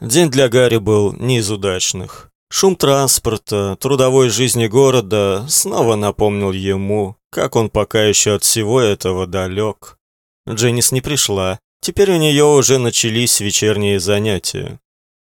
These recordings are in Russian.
День для Гарри был не из удачных. Шум транспорта, трудовой жизни города снова напомнил ему, как он пока еще от всего этого далек. Дженнис не пришла. Теперь у нее уже начались вечерние занятия.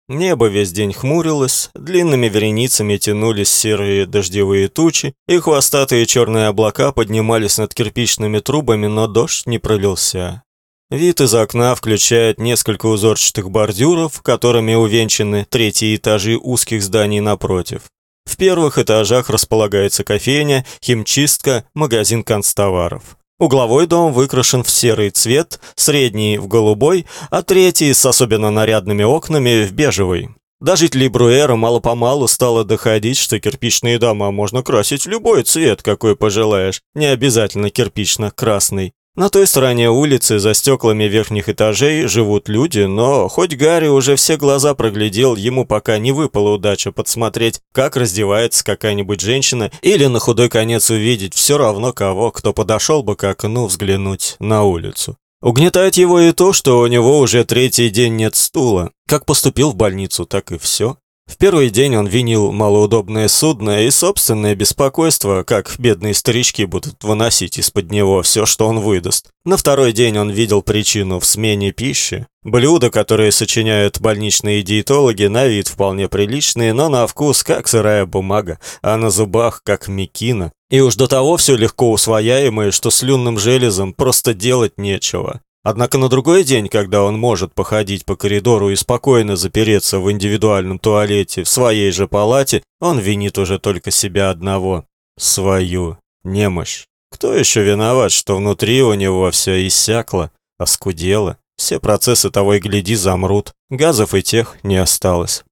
Небо весь день хмурилось, длинными вереницами тянулись серые дождевые тучи, и хвостатые черные облака поднимались над кирпичными трубами, но дождь не пролился. Вид из окна включает несколько узорчатых бордюров, которыми увенчаны третьи этажи узких зданий напротив. В первых этажах располагается кофейня, химчистка, магазин канцтоваров. Угловой дом выкрашен в серый цвет, средний в голубой, а третий с особенно нарядными окнами в бежевый. До жителей Бруэра мало-помалу стало доходить, что кирпичные дома можно красить в любой цвет, какой пожелаешь, не обязательно кирпично-красный. На той стороне улицы, за стеклами верхних этажей, живут люди, но хоть Гарри уже все глаза проглядел, ему пока не выпала удача подсмотреть, как раздевается какая-нибудь женщина, или на худой конец увидеть все равно кого, кто подошел бы к окну взглянуть на улицу. Угнетает его и то, что у него уже третий день нет стула. Как поступил в больницу, так и все. В первый день он винил малоудобное судно и собственное беспокойство, как бедные старички будут выносить из-под него все, что он выдаст. На второй день он видел причину в смене пищи. Блюда, которые сочиняют больничные диетологи, на вид вполне приличные, но на вкус как сырая бумага, а на зубах как мекина. И уж до того все легко усвояемое, что слюнным железом просто делать нечего. Однако на другой день, когда он может походить по коридору и спокойно запереться в индивидуальном туалете в своей же палате, он винит уже только себя одного. Свою немощь. Кто еще виноват, что внутри у него все иссякло, оскудело? Все процессы того и гляди замрут. Газов и тех не осталось.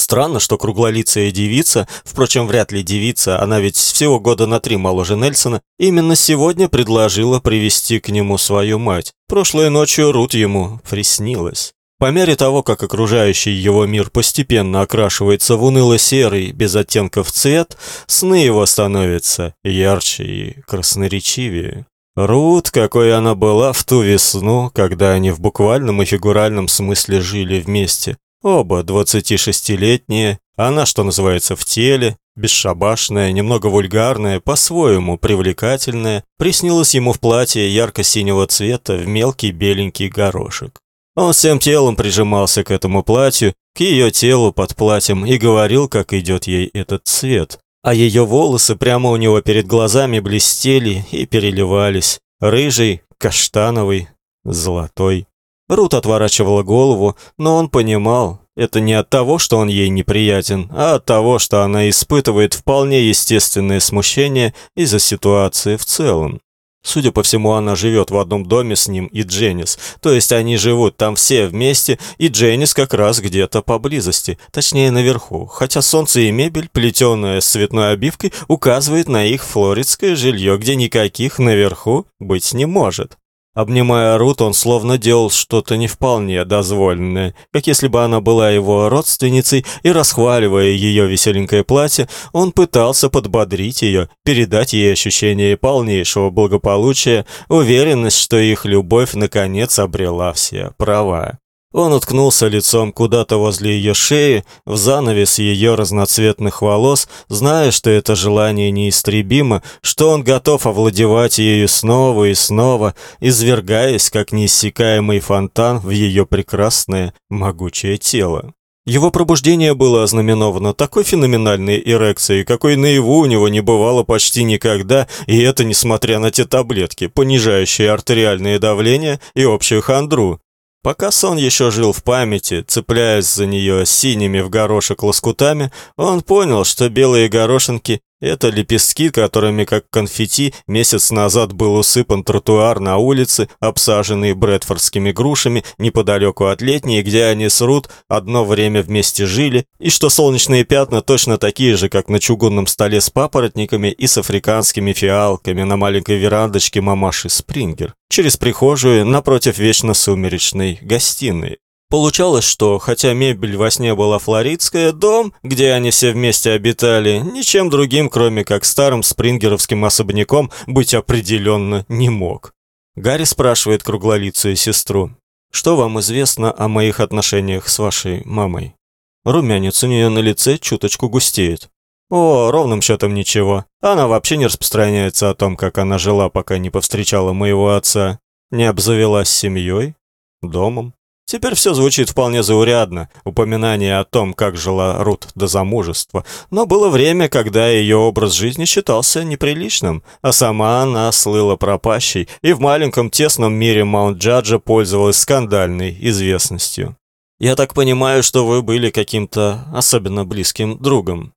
Странно, что круглолицая девица, впрочем, вряд ли девица, она ведь всего года на три моложе Нельсона, именно сегодня предложила привести к нему свою мать. Прошлой ночью Рут ему приснилась. По мере того, как окружающий его мир постепенно окрашивается в уныло-серый, без оттенков цвет, сны его становятся ярче и красноречивее. Рут, какой она была в ту весну, когда они в буквальном и фигуральном смысле жили вместе. Оба 26-летние, она, что называется, в теле, бесшабашная, немного вульгарная, по-своему привлекательная, приснилась ему в платье ярко-синего цвета в мелкий беленький горошек. Он всем телом прижимался к этому платью, к ее телу под платьем и говорил, как идет ей этот цвет. А ее волосы прямо у него перед глазами блестели и переливались. Рыжий, каштановый, золотой. Рут отворачивала голову, но он понимал, это не от того, что он ей неприятен, а от того, что она испытывает вполне естественное смущение из-за ситуации в целом. Судя по всему, она живет в одном доме с ним и Дженнис, то есть они живут там все вместе, и Дженнис как раз где-то поблизости, точнее наверху, хотя солнце и мебель, плетеная с цветной обивкой, указывает на их флоридское жилье, где никаких наверху быть не может. Обнимая Рут, он словно делал что-то не вполне дозволенное, как если бы она была его родственницей, и, расхваливая ее веселенькое платье, он пытался подбодрить ее, передать ей ощущение полнейшего благополучия, уверенность, что их любовь наконец обрела все права. Он уткнулся лицом куда-то возле ее шеи, в занавес ее разноцветных волос, зная, что это желание неистребимо, что он готов овладевать ею снова и снова, извергаясь, как неиссякаемый фонтан, в ее прекрасное, могучее тело. Его пробуждение было ознаменовано такой феноменальной эрекцией, какой наяву у него не бывало почти никогда, и это несмотря на те таблетки, понижающие артериальное давление и общую хандру. Пока сон еще жил в памяти, цепляясь за нее синими в горошек лоскутами, он понял, что белые горошинки это лепестки, которыми, как конфетти, месяц назад был усыпан тротуар на улице, обсаженный брэдфордскими грушами, неподалеку от летней, где они с Рут одно время вместе жили, и что солнечные пятна точно такие же, как на чугунном столе с папоротниками и с африканскими фиалками на маленькой верандочке мамаши Спрингер, через прихожую напротив вечно сумеречной гостиной. Получалось, что, хотя мебель во сне была флоридская, дом, где они все вместе обитали, ничем другим, кроме как старым спрингеровским особняком, быть определенно не мог. Гарри спрашивает круглолицую сестру. Что вам известно о моих отношениях с вашей мамой? Румянец у нее на лице чуточку густеет. О, ровным счетом ничего. Она вообще не распространяется о том, как она жила, пока не повстречала моего отца. Не обзавелась семьей, домом. Теперь все звучит вполне заурядно, упоминание о том, как жила Рут до замужества, но было время, когда ее образ жизни считался неприличным, а сама она слыла пропащей и в маленьком тесном мире Маунт-Джаджа пользовалась скандальной известностью. «Я так понимаю, что вы были каким-то особенно близким другом».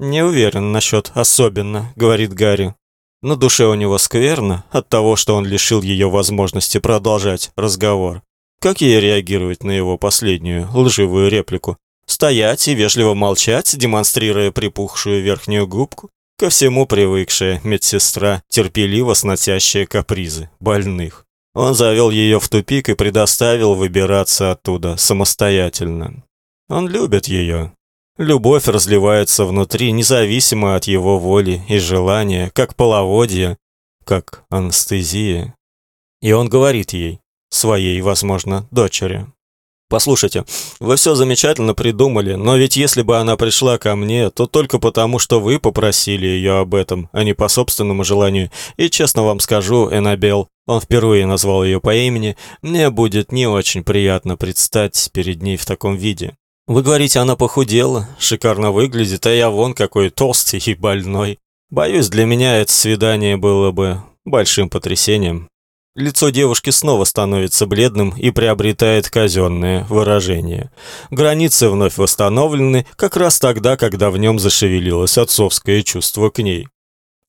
«Не уверен насчет «особенно», — говорит Гарри. На душе у него скверно от того, что он лишил ее возможности продолжать разговор. Как ей реагировать на его последнюю лживую реплику? Стоять и вежливо молчать, демонстрируя припухшую верхнюю губку? Ко всему привыкшая медсестра, терпеливо сносящая капризы больных. Он завел ее в тупик и предоставил выбираться оттуда самостоятельно. Он любит ее. Любовь разливается внутри, независимо от его воли и желания, как половодье, как анестезия. И он говорит ей, своей, возможно, дочери. Послушайте, вы все замечательно придумали, но ведь если бы она пришла ко мне, то только потому, что вы попросили ее об этом, а не по собственному желанию. И честно вам скажу, Энабел, он впервые назвал ее по имени, мне будет не очень приятно предстать перед ней в таком виде. Вы говорите, она похудела, шикарно выглядит, а я вон какой толстый и больной. Боюсь, для меня это свидание было бы большим потрясением. Лицо девушки снова становится бледным и приобретает казенное выражение. Границы вновь восстановлены, как раз тогда, когда в нем зашевелилось отцовское чувство к ней.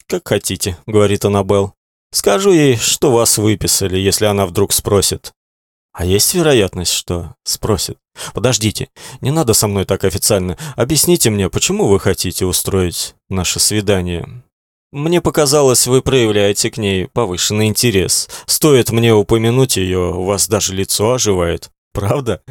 «Как хотите», — говорит Аннабелл. «Скажу ей, что вас выписали, если она вдруг спросит». «А есть вероятность, что...» — спросит. «Подождите, не надо со мной так официально. Объясните мне, почему вы хотите устроить наше свидание?» Мне показалось, вы проявляете к ней повышенный интерес. Стоит мне упомянуть ее, у вас даже лицо оживает. Правда?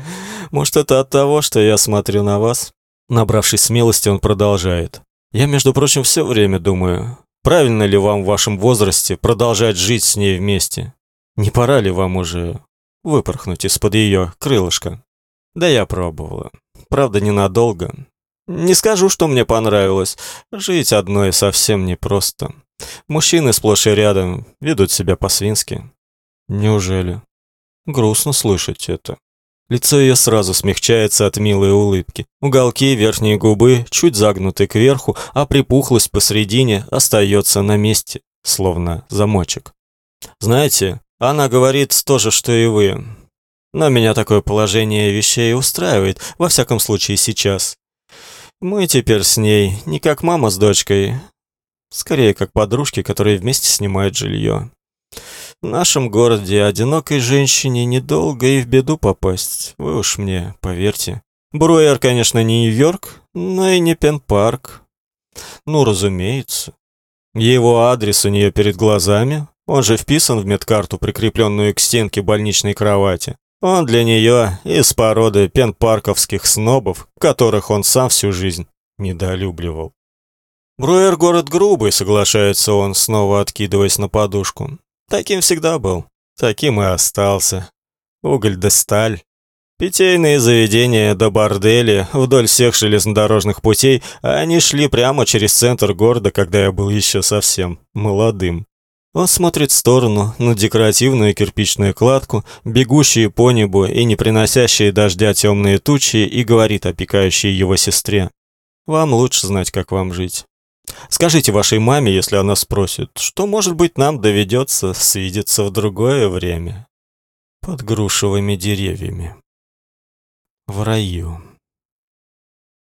Может, это от того, что я смотрю на вас? Набравшись смелости, он продолжает. Я, между прочим, все время думаю, правильно ли вам в вашем возрасте продолжать жить с ней вместе? Не пора ли вам уже выпорхнуть из-под ее крылышка? Да я пробовала. Правда, ненадолго. Не скажу, что мне понравилось. Жить одной совсем непросто. Мужчины сплошь и рядом ведут себя по-свински. Неужели? Грустно слышать это. Лицо ее сразу смягчается от милой улыбки. Уголки верхней губы чуть загнуты кверху, а припухлость посредине остается на месте, словно замочек. Знаете, она говорит то же, что и вы. Но меня такое положение вещей устраивает, во всяком случае сейчас. Мы теперь с ней не как мама с дочкой, скорее как подружки, которые вместе снимают жилье. В нашем городе одинокой женщине недолго и в беду попасть, вы уж мне поверьте. Бруэр, конечно, не Нью-Йорк, но и не Пен-парк. Ну, разумеется. Его адрес у нее перед глазами, он же вписан в медкарту, прикрепленную к стенке больничной кровати. Он для нее из породы пенпарковских снобов, которых он сам всю жизнь недолюбливал. Бруэр город грубый, соглашается он, снова откидываясь на подушку. Таким всегда был, таким и остался. Уголь да сталь. Питейные заведения до бордели вдоль всех железнодорожных путей, они шли прямо через центр города, когда я был еще совсем молодым. Он смотрит в сторону, на декоративную кирпичную кладку, бегущие по небу и не приносящие дождя темные тучи, и говорит опекающей его сестре. «Вам лучше знать, как вам жить. Скажите вашей маме, если она спросит, что, может быть, нам доведется свидеться в другое время. Под грушевыми деревьями. В раю».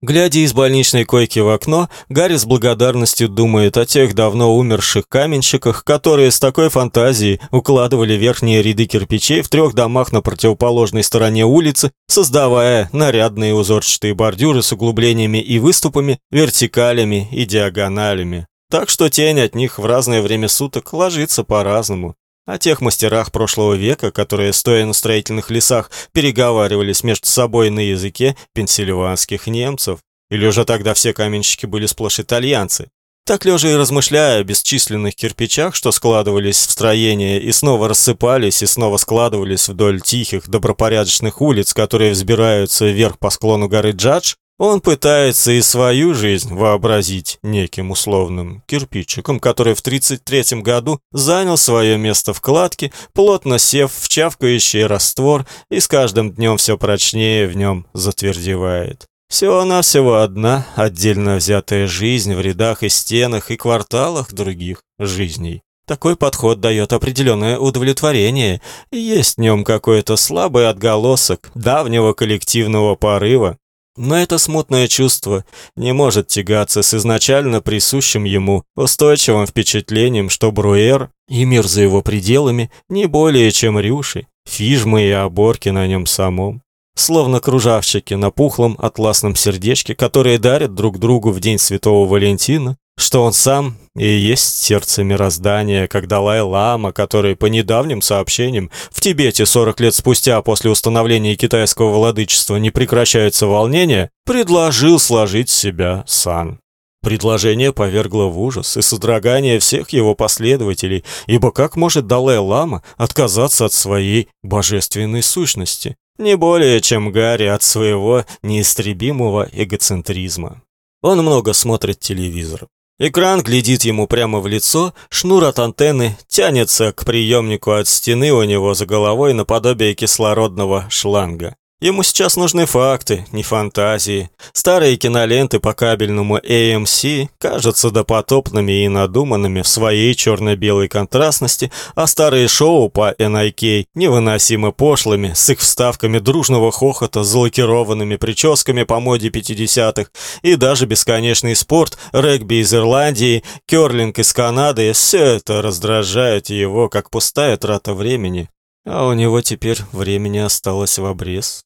Глядя из больничной койки в окно, Гарри с благодарностью думает о тех давно умерших каменщиках, которые с такой фантазией укладывали верхние ряды кирпичей в трех домах на противоположной стороне улицы, создавая нарядные узорчатые бордюры с углублениями и выступами, вертикалями и диагоналями. Так что тень от них в разное время суток ложится по-разному. О тех мастерах прошлого века, которые, стоя на строительных лесах, переговаривались между собой на языке пенсильванских немцев. Или уже тогда все каменщики были сплошь итальянцы. Так лежа и размышляя о бесчисленных кирпичах, что складывались в строение и снова рассыпались и снова складывались вдоль тихих, добропорядочных улиц, которые взбираются вверх по склону горы Джадж, он пытается и свою жизнь вообразить неким условным кирпичиком, который в 33 году занял свое место в кладке, плотно сев в чавкающий раствор и с каждым днем все прочнее в нем затвердевает. Всего-навсего одна отдельно взятая жизнь в рядах и стенах и кварталах других жизней. Такой подход дает определенное удовлетворение, и есть в нем какой-то слабый отголосок давнего коллективного порыва. Но это смутное чувство не может тягаться с изначально присущим ему устойчивым впечатлением, что Бруэр и мир за его пределами не более чем рюши, фижмы и оборки на нем самом. Словно кружавчики на пухлом атласном сердечке, которые дарят друг другу в день Святого Валентина, что он сам и есть сердце мироздания, как Далай-лама, который по недавним сообщениям в Тибете 40 лет спустя после установления китайского владычества не прекращаются волнения, предложил сложить себя сан. Предложение повергло в ужас и содрогание всех его последователей, ибо как может Далай-лама отказаться от своей божественной сущности? Не более, чем Гарри от своего неистребимого эгоцентризма. Он много смотрит телевизор. Экран глядит ему прямо в лицо, шнур от антенны тянется к приемнику от стены у него за головой наподобие кислородного шланга. Ему сейчас нужны факты, не фантазии. Старые киноленты по кабельному AMC кажутся допотопными и надуманными в своей черно-белой контрастности, а старые шоу по NIK невыносимо пошлыми, с их вставками дружного хохота, залакированными прическами по моде 50-х, и даже бесконечный спорт, регби из Ирландии, керлинг из Канады, все это раздражает его, как пустая трата времени. А у него теперь времени осталось в обрез.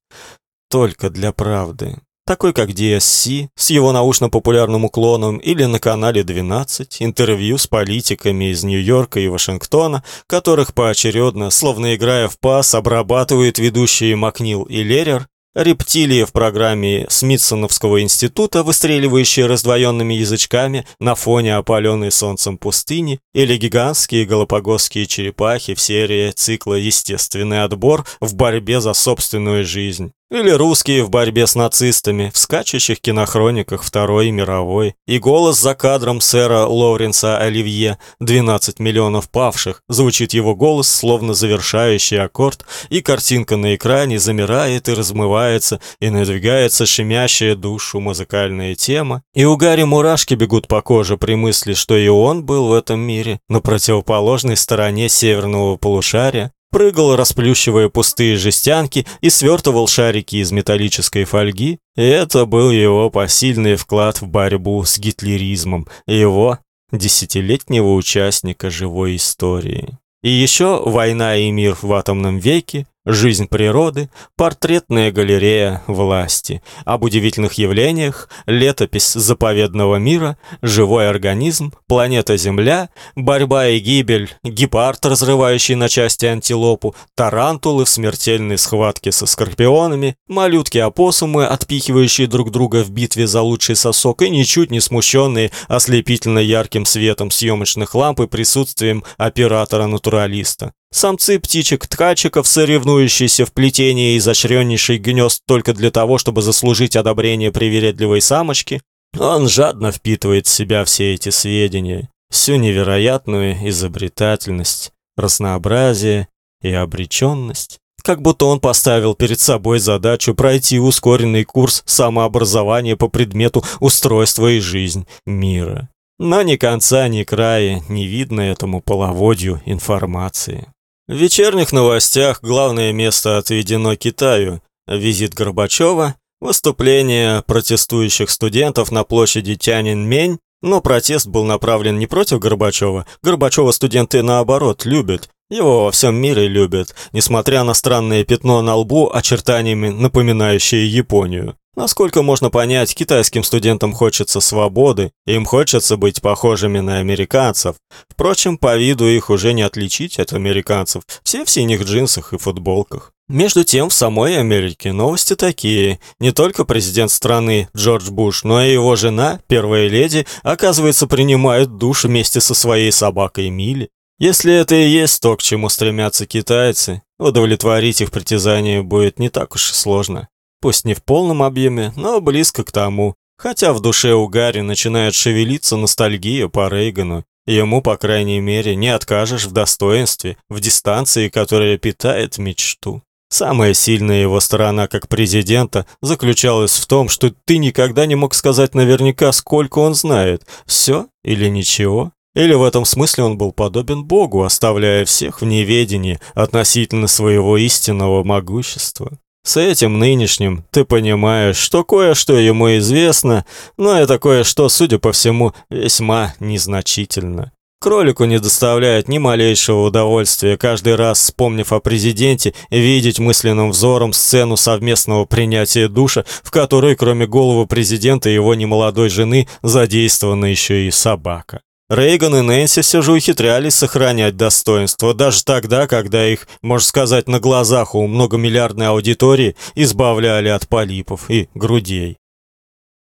Только для правды. Такой как DSC с его научно-популярным уклоном или на канале 12 интервью с политиками из Нью-Йорка и Вашингтона, которых поочередно, словно играя в пас, обрабатывают ведущие Макнил и Лерер, Рептилии в программе Смитсоновского института, выстреливающие раздвоенными язычками на фоне опаленной солнцем пустыни, или гигантские галапагосские черепахи в серии цикла «Естественный отбор» в борьбе за собственную жизнь. Или русские в борьбе с нацистами в скачущих кинохрониках Второй мировой. И голос за кадром сэра Лоуренса Оливье «12 миллионов павших» звучит его голос, словно завершающий аккорд, и картинка на экране замирает и размывается, и надвигается щемящая душу музыкальная тема. И у Гарри мурашки бегут по коже при мысли, что и он был в этом мире, на противоположной стороне северного полушария, прыгал, расплющивая пустые жестянки и свертывал шарики из металлической фольги. И это был его посильный вклад в борьбу с гитлеризмом, его десятилетнего участника живой истории. И еще «Война и мир в атомном веке», Жизнь природы, портретная галерея власти, об удивительных явлениях, летопись заповедного мира, живой организм, планета Земля, борьба и гибель, гепард, разрывающий на части антилопу, тарантулы в смертельной схватке со скорпионами, малютки-опоссумы, отпихивающие друг друга в битве за лучший сосок и ничуть не смущенные ослепительно ярким светом съемочных ламп и присутствием оператора-натуралиста. Самцы птичек-ткачиков, соревнующиеся в плетении изощреннейших гнезд только для того, чтобы заслужить одобрение привередливой самочки, он жадно впитывает в себя все эти сведения, всю невероятную изобретательность, разнообразие и обреченность. Как будто он поставил перед собой задачу пройти ускоренный курс самообразования по предмету устройства и жизнь мира. Но ни конца, ни края не видно этому половодью информации. В вечерних новостях главное место отведено Китаю. Визит Горбачева, выступление протестующих студентов на площади Тяньаньмэнь, но протест был направлен не против Горбачева. Горбачева студенты наоборот любят. Его во всем мире любят, несмотря на странное пятно на лбу, очертаниями напоминающее Японию. Насколько можно понять, китайским студентам хочется свободы, им хочется быть похожими на американцев. Впрочем, по виду их уже не отличить от американцев, все в синих джинсах и футболках. Между тем, в самой Америке новости такие. Не только президент страны Джордж Буш, но и его жена, первая леди, оказывается, принимают душ вместе со своей собакой Милли. Если это и есть то, к чему стремятся китайцы, удовлетворить их притязания будет не так уж и сложно. Пусть не в полном объеме, но близко к тому. Хотя в душе у Гарри начинает шевелиться ностальгия по Рейгану. Ему, по крайней мере, не откажешь в достоинстве, в дистанции, которая питает мечту. Самая сильная его сторона как президента заключалась в том, что ты никогда не мог сказать наверняка, сколько он знает, все или ничего. Или в этом смысле он был подобен Богу, оставляя всех в неведении относительно своего истинного могущества. С этим нынешним ты понимаешь, что кое-что ему известно, но это кое-что, судя по всему, весьма незначительно. Кролику не доставляет ни малейшего удовольствия каждый раз, вспомнив о президенте, видеть мысленным взором сцену совместного принятия душа, в которой, кроме головы президента и его немолодой жены, задействована еще и собака. Рейган и Нэнси все же ухитрялись сохранять достоинство, даже тогда, когда их, можно сказать, на глазах у многомиллиардной аудитории избавляли от полипов и грудей.